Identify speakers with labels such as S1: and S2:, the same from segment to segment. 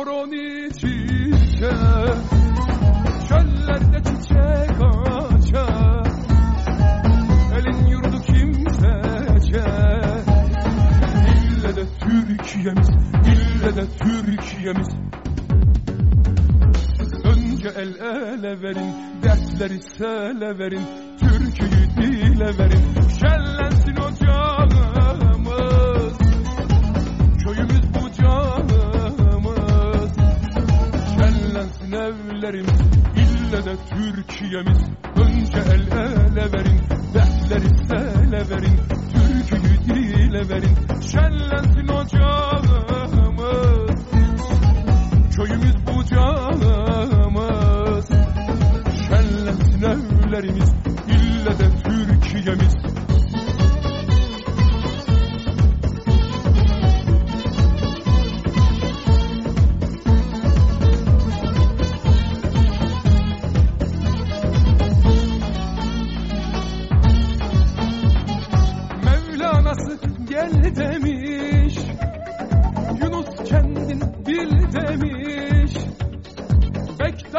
S1: Alay horon içince Çöllerde çiçek açar. Elin yurdu kimsece. İlle de Türkiye'miz İlle de Türkiye'miz. Önce el ele verin Dertleri sele verin Türküyü dile verin. Şenlensin İlle de Türkiye'miz Önce el ele verin Dertleri sele verin Türküyü dile verin. Şenlensin ocağımız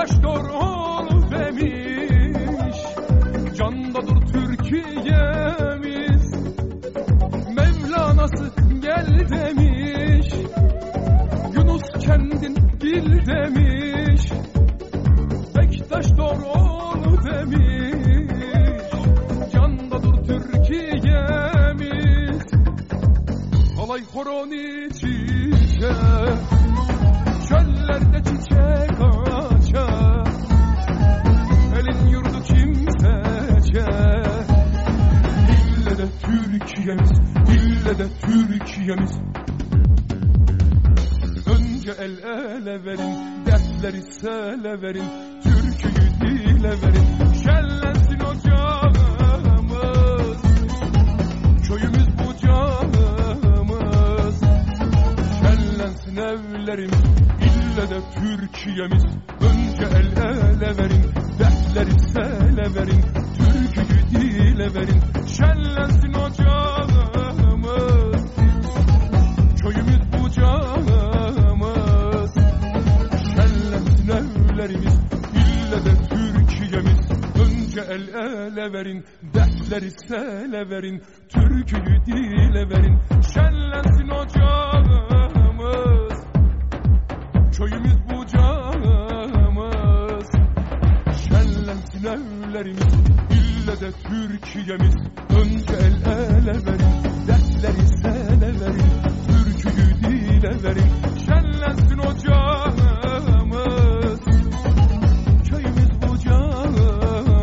S1: Bektaş doğru demiş. Candadır Türkiye'miz Mevlana'sı gel demiş. Yunus kendin bil demiş. Bektaş doğru demiş. Candadır Türkiye'miz Alay horon içince Çöllerde Türkiye'miz İlle de Türkiye'miz. Önce el ele verin Dertleri sele verin Türküyü dile verin. Şenlensin ocağımız Köyümüz bucağımız Şenlensin evlerimiz İlle de Türkiye'miz. Önce el ele verin Dertleri sele verin dile verin Şenlensin ocağımız Köyümüz bucağımız Şenlensin evlerimiz İlle de Türkiye'miz. Önce el ele verin Dertleri sele verin. Türküyü dile verin Şenlensin ocağımız Köyümüz bucağımız Şenlensin evlerimiz de Türkiye'miz Önce el ele verin Dertleri sele verin Türküyü dile verin. Şenlensin ocağımız Köyümüz bucağımız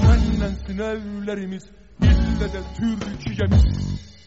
S1: Şenlensin evlerimiz İlle de Türkiye'miz